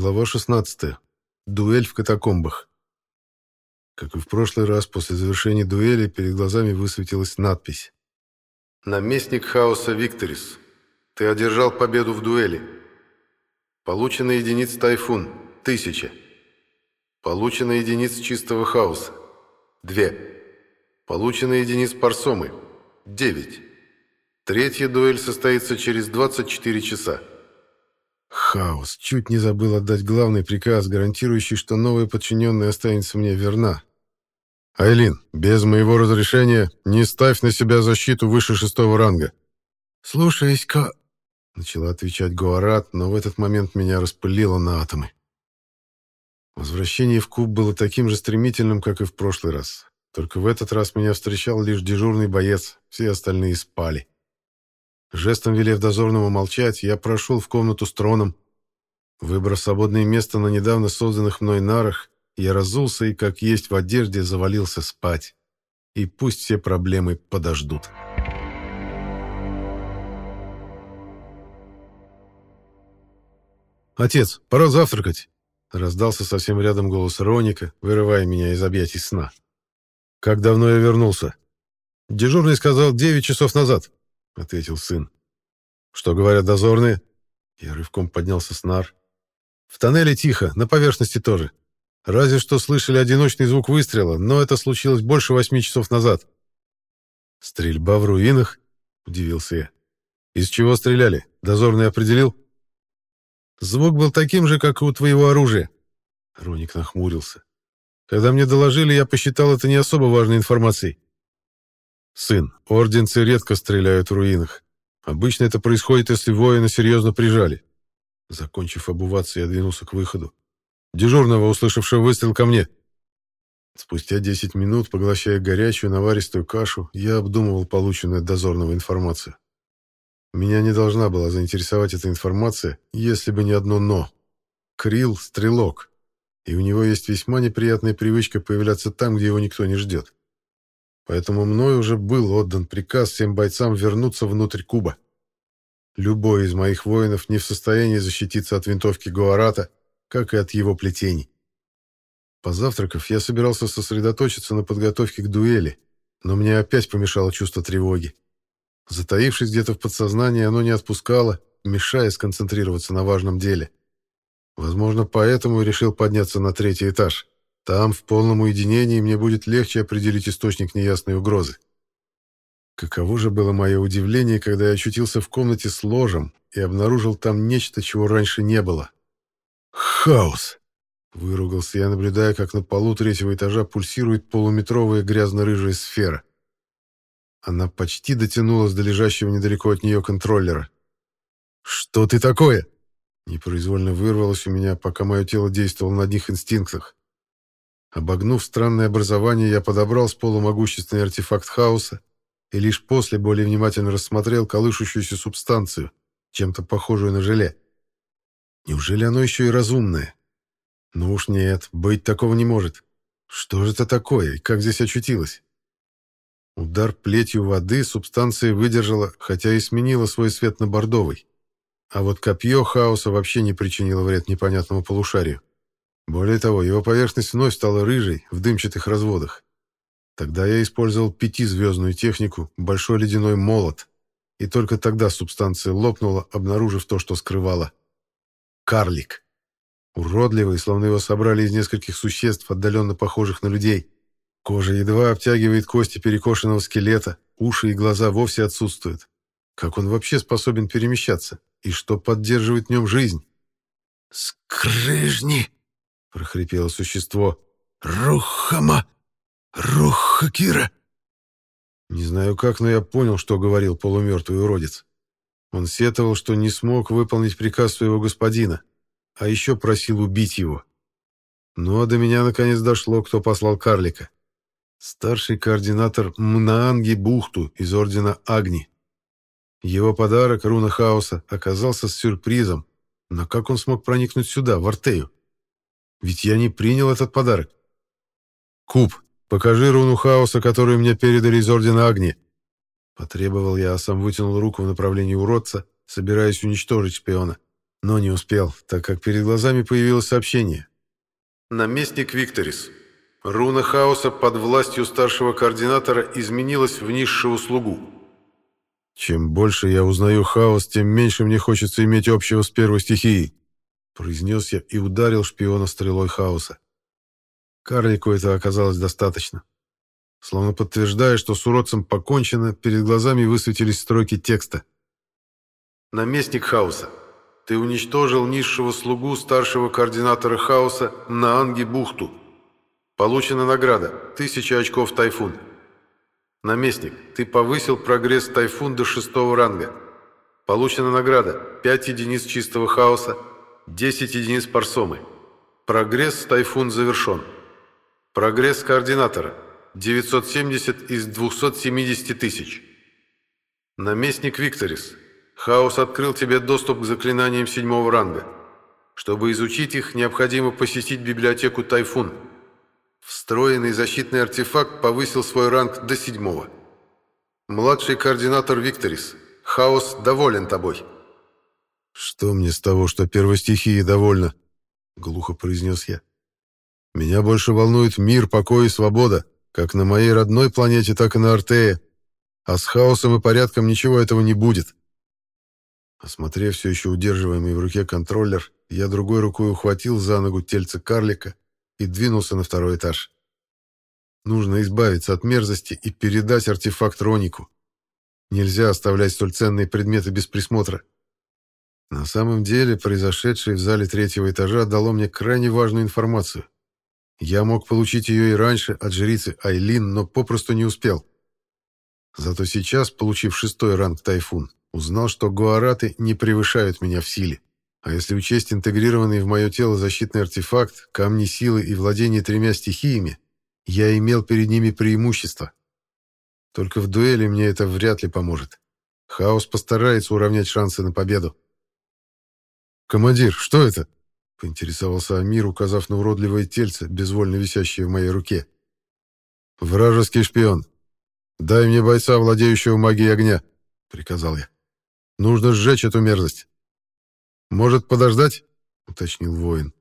Глава 16. Дуэль в катакомбах. Как и в прошлый раз, после завершения дуэли перед глазами высветилась надпись. «Наместник хаоса Викторис, ты одержал победу в дуэли. Получено единиц Тайфун – тысяча. Получено единиц чистого хаоса – две. Получено единиц Парсомы – девять. Третья дуэль состоится через 24 часа. Хаос. Чуть не забыл отдать главный приказ, гарантирующий, что новая подчиненная останется мне верна. «Айлин, без моего разрешения не ставь на себя защиту выше шестого ранга». «Слушаюсь, Ка...» — начала отвечать Гуарат, но в этот момент меня распылило на атомы. Возвращение в куб было таким же стремительным, как и в прошлый раз. Только в этот раз меня встречал лишь дежурный боец, все остальные спали. Жестом велев дозорному молчать, я прошел в комнату с троном. Выбрав свободное место на недавно созданных мной нарах, я разулся и, как есть в одежде, завалился спать. И пусть все проблемы подождут. «Отец, пора завтракать!» Раздался совсем рядом голос Роника, вырывая меня из объятий сна. «Как давно я вернулся?» «Дежурный сказал девять часов назад», — ответил сын. «Что говорят дозорные?» Я рывком поднялся с нар. «В тоннеле тихо, на поверхности тоже. Разве что слышали одиночный звук выстрела, но это случилось больше восьми часов назад». «Стрельба в руинах?» — удивился я. «Из чего стреляли? Дозорный определил?» «Звук был таким же, как и у твоего оружия». Роник нахмурился. «Когда мне доложили, я посчитал это не особо важной информацией. Сын, орденцы редко стреляют в руинах. Обычно это происходит, если воина серьезно прижали. Закончив обуваться, я двинулся к выходу. Дежурного, услышавшего выстрел ко мне. Спустя 10 минут, поглощая горячую наваристую кашу, я обдумывал полученную от дозорного информацию. Меня не должна была заинтересовать эта информация, если бы не одно «но». Крил — стрелок, и у него есть весьма неприятная привычка появляться там, где его никто не ждет. Поэтому мной уже был отдан приказ всем бойцам вернуться внутрь куба. Любой из моих воинов не в состоянии защититься от винтовки Гуарата, как и от его плетений. Позавтракав, я собирался сосредоточиться на подготовке к дуэли, но мне опять помешало чувство тревоги. Затаившись где-то в подсознании, оно не отпускало, мешая сконцентрироваться на важном деле. Возможно, поэтому и решил подняться на третий этаж. Там, в полном уединении, мне будет легче определить источник неясной угрозы. Каково же было мое удивление, когда я очутился в комнате с ложем и обнаружил там нечто, чего раньше не было. «Хаос!» — выругался я, наблюдая, как на полу третьего этажа пульсирует полуметровая грязно-рыжая сфера. Она почти дотянулась до лежащего недалеко от нее контроллера. «Что ты такое?» Непроизвольно вырвалось у меня, пока мое тело действовало на одних инстинктах. Обогнув странное образование, я подобрал с пола могущественный артефакт хаоса и лишь после более внимательно рассмотрел колышущуюся субстанцию, чем-то похожую на желе. Неужели оно еще и разумное? Ну уж нет, быть такого не может. Что же это такое и как здесь очутилось? Удар плетью воды субстанция выдержала, хотя и сменила свой цвет на бордовый. А вот копье хаоса вообще не причинило вред непонятному полушарию. Более того, его поверхность вновь стала рыжей, в дымчатых разводах. Тогда я использовал пятизвездную технику «Большой ледяной молот», и только тогда субстанция лопнула, обнаружив то, что скрывала. Карлик. Уродливый, словно его собрали из нескольких существ, отдаленно похожих на людей. Кожа едва обтягивает кости перекошенного скелета, уши и глаза вовсе отсутствуют. Как он вообще способен перемещаться? И что поддерживает в нем жизнь? «Скрыжни!» — прохрипело существо. «Рухама! Рухакира!» Не знаю как, но я понял, что говорил полумертвый уродец. Он сетовал, что не смог выполнить приказ своего господина, а еще просил убить его. Ну а до меня наконец дошло, кто послал карлика. Старший координатор Мнаанги Бухту из Ордена Агни. Его подарок, руна хаоса, оказался с сюрпризом, но как он смог проникнуть сюда, в Артею? Ведь я не принял этот подарок. Куб, покажи руну хаоса, которую мне передали из Ордена Агни. Потребовал я, а сам вытянул руку в направлении уродца, собираясь уничтожить шпиона. Но не успел, так как перед глазами появилось сообщение. Наместник Викторис. Руна хаоса под властью старшего координатора изменилась в низшего слугу. Чем больше я узнаю хаос, тем меньше мне хочется иметь общего с первой стихией, произнес я и ударил шпиона стрелой хаоса. Карлику это оказалось достаточно. Словно подтверждая, что с уродцем покончено, перед глазами высветились строки текста. «Наместник хаоса, ты уничтожил низшего слугу старшего координатора хаоса на Анги-бухту. Получена награда – тысяча очков Тайфун. Наместник, ты повысил прогресс Тайфун до шестого ранга. Получена награда – 5 единиц чистого хаоса, 10 единиц парсомы. Прогресс Тайфун завершен. Прогресс координатора – 970 из 270 тысяч. Наместник Викторис, хаос открыл тебе доступ к заклинаниям седьмого ранга. Чтобы изучить их, необходимо посетить библиотеку Тайфун – Встроенный защитный артефакт повысил свой ранг до седьмого. Младший координатор Викторис. Хаос доволен тобой. «Что мне с того, что первой стихии довольна?» — глухо произнес я. «Меня больше волнует мир, покой и свобода, как на моей родной планете, так и на Артее. А с хаосом и порядком ничего этого не будет». Осмотрев все еще удерживаемый в руке контроллер, я другой рукой ухватил за ногу тельце карлика и двинулся на второй этаж. Нужно избавиться от мерзости и передать артефакт Ронику. Нельзя оставлять столь ценные предметы без присмотра. На самом деле, произошедшее в зале третьего этажа дало мне крайне важную информацию. Я мог получить ее и раньше от жрицы Айлин, но попросту не успел. Зато сейчас, получив шестой ранг Тайфун, узнал, что гуараты не превышают меня в силе. А если учесть интегрированный в мое тело защитный артефакт, камни силы и владение тремя стихиями, я имел перед ними преимущество. Только в дуэли мне это вряд ли поможет. Хаос постарается уравнять шансы на победу. «Командир, что это?» — поинтересовался Амир, указав на уродливое тельце, безвольно висящее в моей руке. «Вражеский шпион. Дай мне бойца, владеющего магией огня», — приказал я. «Нужно сжечь эту мерзость». «Может подождать?» — уточнил воин.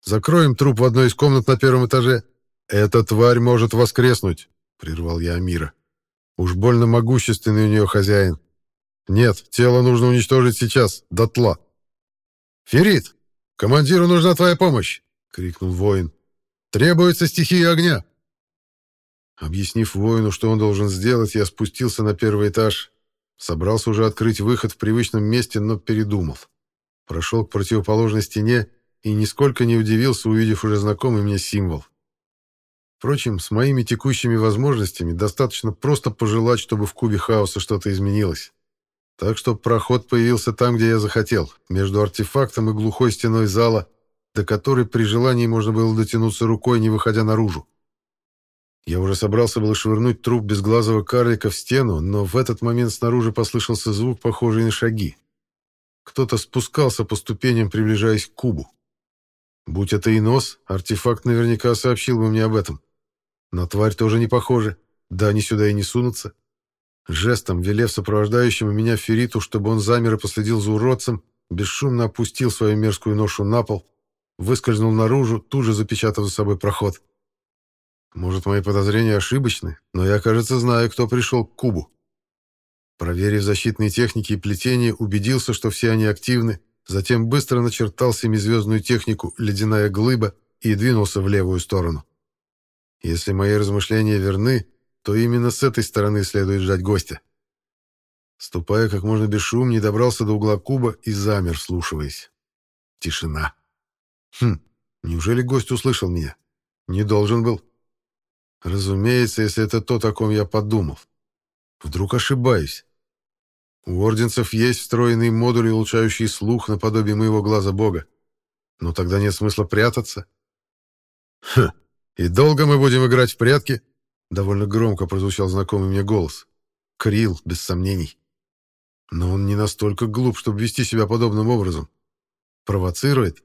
«Закроем труп в одной из комнат на первом этаже. Эта тварь может воскреснуть», — прервал я Амира. «Уж больно могущественный у нее хозяин. Нет, тело нужно уничтожить сейчас, дотла». «Ферит, командиру нужна твоя помощь!» — крикнул воин. «Требуется стихия огня!» Объяснив воину, что он должен сделать, я спустился на первый этаж. Собрался уже открыть выход в привычном месте, но передумал прошел к противоположной стене и нисколько не удивился, увидев уже знакомый мне символ. Впрочем, с моими текущими возможностями достаточно просто пожелать, чтобы в кубе хаоса что-то изменилось. Так что проход появился там, где я захотел, между артефактом и глухой стеной зала, до которой при желании можно было дотянуться рукой, не выходя наружу. Я уже собрался было швырнуть труп безглазого карлика в стену, но в этот момент снаружи послышался звук, похожий на шаги. Кто-то спускался по ступеням, приближаясь к кубу. Будь это и нос, артефакт наверняка сообщил бы мне об этом. На тварь тоже не похоже, да они сюда и не сунутся. Жестом, велев сопровождающему меня Фериту, чтобы он замер и последил за уродцем, бесшумно опустил свою мерзкую ношу на пол, выскользнул наружу, тут же запечатав за собой проход. Может, мои подозрения ошибочны, но я, кажется, знаю, кто пришел к кубу. Проверив защитные техники и плетения, убедился, что все они активны, затем быстро начертал семизвездную технику «Ледяная глыба» и двинулся в левую сторону. Если мои размышления верны, то именно с этой стороны следует ждать гостя. Ступая как можно бесшумнее, добрался до угла куба и замер, слушаясь. Тишина. Хм, неужели гость услышал меня? Не должен был. Разумеется, если это то, о ком я подумал. Вдруг ошибаюсь. У орденцев есть встроенные модули, улучшающие слух наподобие моего глаза бога. Но тогда нет смысла прятаться. Хм, и долго мы будем играть в прятки? Довольно громко прозвучал знакомый мне голос. Крил, без сомнений. Но он не настолько глуп, чтобы вести себя подобным образом. Провоцирует?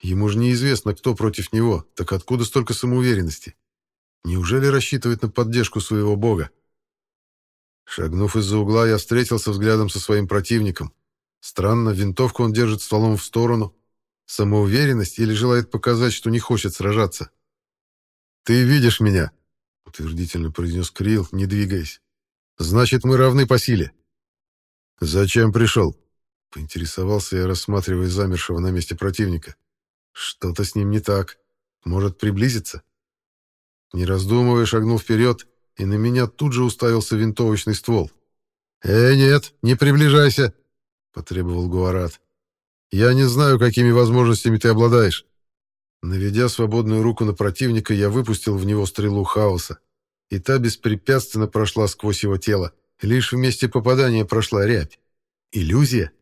Ему же неизвестно, кто против него, так откуда столько самоуверенности? Неужели рассчитывает на поддержку своего бога? Шагнув из-за угла, я встретился взглядом со своим противником. Странно, винтовку он держит стволом в сторону. Самоуверенность или желает показать, что не хочет сражаться? «Ты видишь меня», — утвердительно произнес Крил, не двигаясь. «Значит, мы равны по силе». «Зачем пришел?» — поинтересовался я, рассматривая замершего на месте противника. «Что-то с ним не так. Может, приблизиться?» Не раздумывая, шагнул вперед, и на меня тут же уставился винтовочный ствол. «Э, нет, не приближайся!» — потребовал Гуарат. «Я не знаю, какими возможностями ты обладаешь». Наведя свободную руку на противника, я выпустил в него стрелу хаоса, и та беспрепятственно прошла сквозь его тело. Лишь в месте попадания прошла рябь. Иллюзия?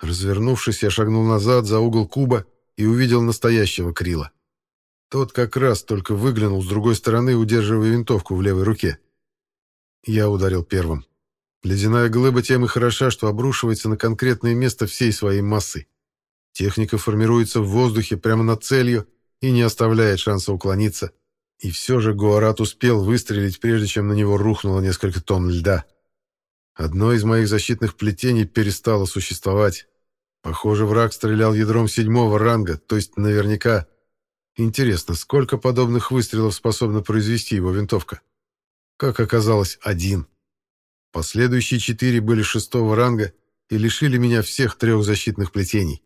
Развернувшись, я шагнул назад за угол куба и увидел настоящего Крила. Тот как раз только выглянул с другой стороны, удерживая винтовку в левой руке. Я ударил первым. Ледяная глыба тем и хороша, что обрушивается на конкретное место всей своей массой. Техника формируется в воздухе прямо над целью и не оставляет шанса уклониться. И все же Гуарат успел выстрелить, прежде чем на него рухнуло несколько тонн льда. Одно из моих защитных плетений перестало существовать. Похоже, враг стрелял ядром седьмого ранга, то есть наверняка Интересно, сколько подобных выстрелов способна произвести его винтовка? Как оказалось, один. Последующие четыре были шестого ранга и лишили меня всех трех защитных плетений.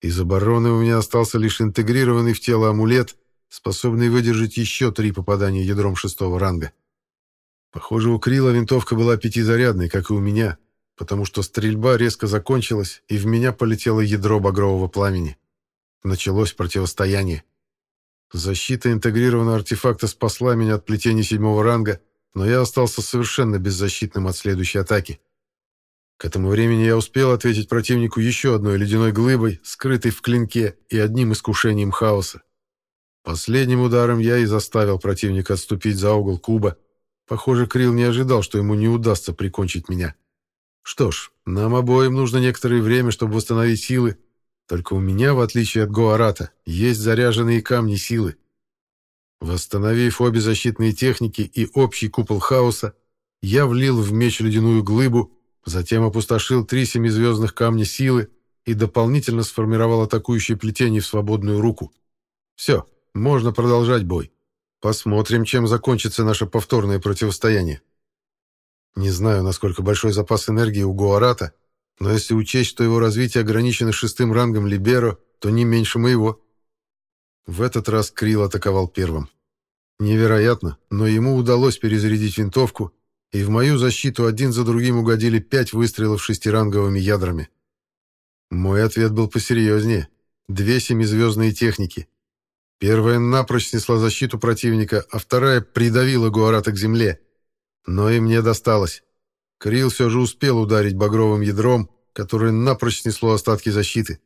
Из обороны у меня остался лишь интегрированный в тело амулет, способный выдержать еще три попадания ядром шестого ранга. Похоже, у Крила винтовка была пятизарядной, как и у меня, потому что стрельба резко закончилась, и в меня полетело ядро багрового пламени. Началось противостояние. Защита интегрированного артефакта спасла меня от плетения седьмого ранга, но я остался совершенно беззащитным от следующей атаки. К этому времени я успел ответить противнику еще одной ледяной глыбой, скрытой в клинке, и одним искушением хаоса. Последним ударом я и заставил противника отступить за угол куба. Похоже, Крил не ожидал, что ему не удастся прикончить меня. Что ж, нам обоим нужно некоторое время, чтобы восстановить силы, только у меня, в отличие от Гуарата, есть заряженные камни силы. Восстановив обе защитные техники и общий купол хаоса, я влил в меч ледяную глыбу, затем опустошил три семизвездных камня силы и дополнительно сформировал атакующее плетение в свободную руку. Все, можно продолжать бой. Посмотрим, чем закончится наше повторное противостояние. Не знаю, насколько большой запас энергии у Гуарата, но если учесть, что его развитие ограничено шестым рангом Либеро, то не меньше моего. В этот раз Крил атаковал первым. Невероятно, но ему удалось перезарядить винтовку, и в мою защиту один за другим угодили пять выстрелов шестиранговыми ядрами. Мой ответ был посерьезнее. Две семизвездные техники. Первая напрочь снесла защиту противника, а вторая придавила Гуарата к земле. Но и мне досталось. Крил все же успел ударить багровым ядром, которое напрочь снесло остатки защиты.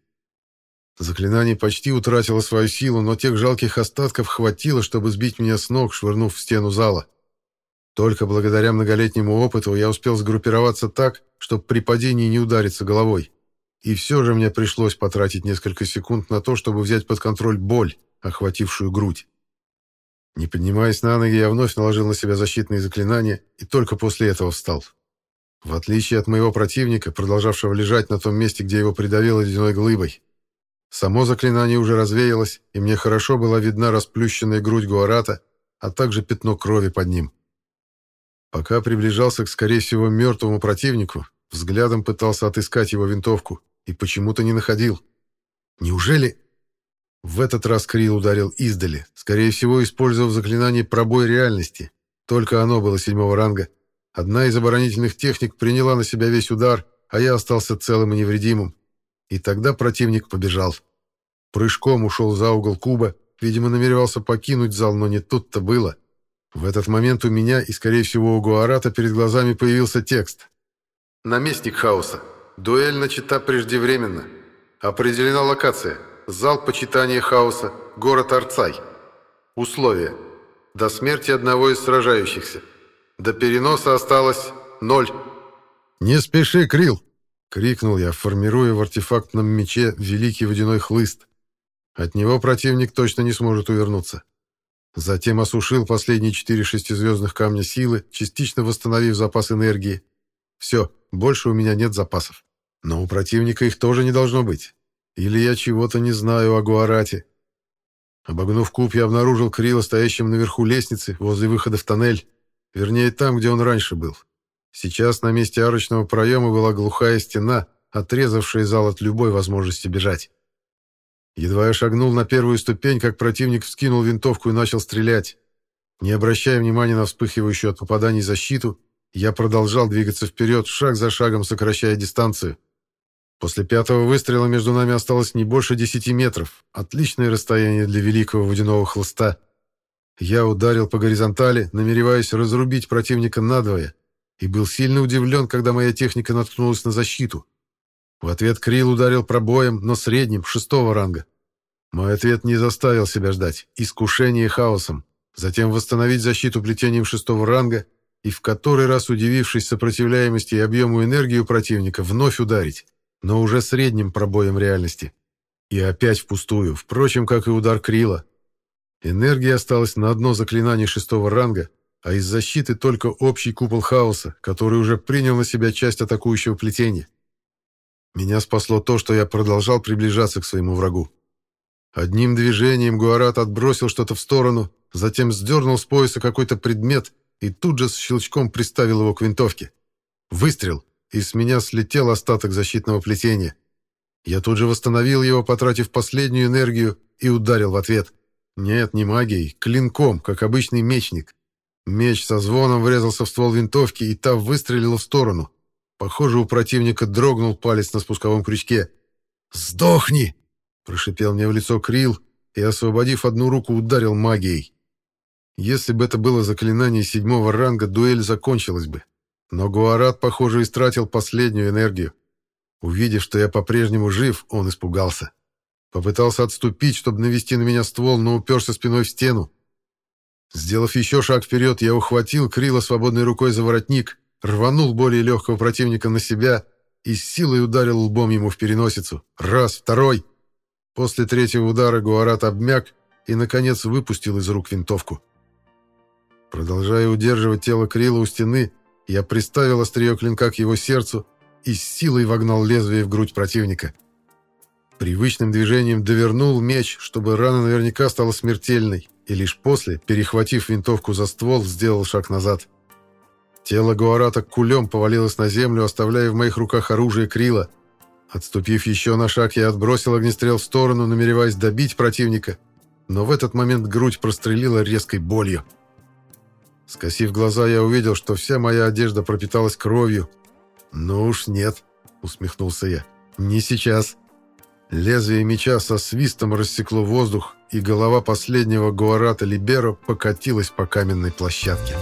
Заклинание почти утратило свою силу, но тех жалких остатков хватило, чтобы сбить меня с ног, швырнув в стену зала. Только благодаря многолетнему опыту я успел сгруппироваться так, чтобы при падении не удариться головой. И все же мне пришлось потратить несколько секунд на то, чтобы взять под контроль боль, охватившую грудь. Не поднимаясь на ноги, я вновь наложил на себя защитные заклинания и только после этого встал. В отличие от моего противника, продолжавшего лежать на том месте, где его придавило ледяной глыбой. Само заклинание уже развеялось, и мне хорошо была видна расплющенная грудь Гуарата, а также пятно крови под ним. Пока приближался к, скорее всего, мертвому противнику, взглядом пытался отыскать его винтовку и почему-то не находил. Неужели... В этот раз Крил ударил издали, скорее всего, использовав заклинание «Пробой реальности». Только оно было седьмого ранга — Одна из оборонительных техник приняла на себя весь удар, а я остался целым и невредимым. И тогда противник побежал. Прыжком ушел за угол куба, видимо, намеревался покинуть зал, но не тут-то было. В этот момент у меня и, скорее всего, у Гуарата перед глазами появился текст. «Наместник хаоса. Дуэль начата преждевременно. Определена локация. Зал почитания хаоса. Город Арцай. Условия. До смерти одного из сражающихся. До переноса осталось ноль. «Не спеши, Крил!» — крикнул я, формируя в артефактном мече великий водяной хлыст. От него противник точно не сможет увернуться. Затем осушил последние четыре шестизвездных камня силы, частично восстановив запас энергии. Все, больше у меня нет запасов. Но у противника их тоже не должно быть. Или я чего-то не знаю о Гуарате. Обогнув куб, я обнаружил Крила стоящим наверху лестницы, возле выхода в тоннель. Вернее, там, где он раньше был. Сейчас на месте арочного проема была глухая стена, отрезавшая зал от любой возможности бежать. Едва я шагнул на первую ступень, как противник вскинул винтовку и начал стрелять. Не обращая внимания на вспыхивающую от попаданий защиту, я продолжал двигаться вперед, шаг за шагом сокращая дистанцию. После пятого выстрела между нами осталось не больше десяти метров. Отличное расстояние для великого водяного хлыста. Я ударил по горизонтали, намереваясь разрубить противника надвое, и был сильно удивлен, когда моя техника наткнулась на защиту. В ответ Крил ударил пробоем, но средним, шестого ранга. Мой ответ не заставил себя ждать. Искушение хаосом. Затем восстановить защиту плетением шестого ранга и в который раз, удивившись сопротивляемости и объему энергии у противника, вновь ударить но уже средним пробоем реальности. И опять впустую, впрочем, как и удар Крила. Энергия осталась на одно заклинание шестого ранга, а из защиты только общий купол хаоса, который уже принял на себя часть атакующего плетения. Меня спасло то, что я продолжал приближаться к своему врагу. Одним движением Гуарат отбросил что-то в сторону, затем сдернул с пояса какой-то предмет и тут же с щелчком приставил его к винтовке. Выстрел и с меня слетел остаток защитного плетения. Я тут же восстановил его, потратив последнюю энергию, и ударил в ответ. Нет, не магией, клинком, как обычный мечник. Меч со звоном врезался в ствол винтовки, и та выстрелила в сторону. Похоже, у противника дрогнул палец на спусковом крючке. «Сдохни!» — прошипел мне в лицо Крил и, освободив одну руку, ударил магией. Если бы это было заклинание седьмого ранга, дуэль закончилась бы. Но Гуарат, похоже, истратил последнюю энергию. Увидев, что я по-прежнему жив, он испугался. Попытался отступить, чтобы навести на меня ствол, но уперся спиной в стену. Сделав еще шаг вперед, я ухватил Крила свободной рукой за воротник, рванул более легкого противника на себя и с силой ударил лбом ему в переносицу. Раз, второй. После третьего удара Гуарат обмяк и, наконец, выпустил из рук винтовку. Продолжая удерживать тело Крила у стены, я приставил острие клинка к его сердцу и с силой вогнал лезвие в грудь противника. Привычным движением довернул меч, чтобы рана наверняка стала смертельной, и лишь после, перехватив винтовку за ствол, сделал шаг назад. Тело Гуарата кулем повалилось на землю, оставляя в моих руках оружие Крила. Отступив еще на шаг, я отбросил огнестрел в сторону, намереваясь добить противника, но в этот момент грудь прострелила резкой болью. Скосив глаза, я увидел, что вся моя одежда пропиталась кровью. «Ну уж нет», — усмехнулся я. «Не сейчас». Лезвие меча со свистом рассекло воздух, и голова последнего Гуарата Либеро покатилась по каменной площадке.